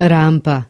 rampa.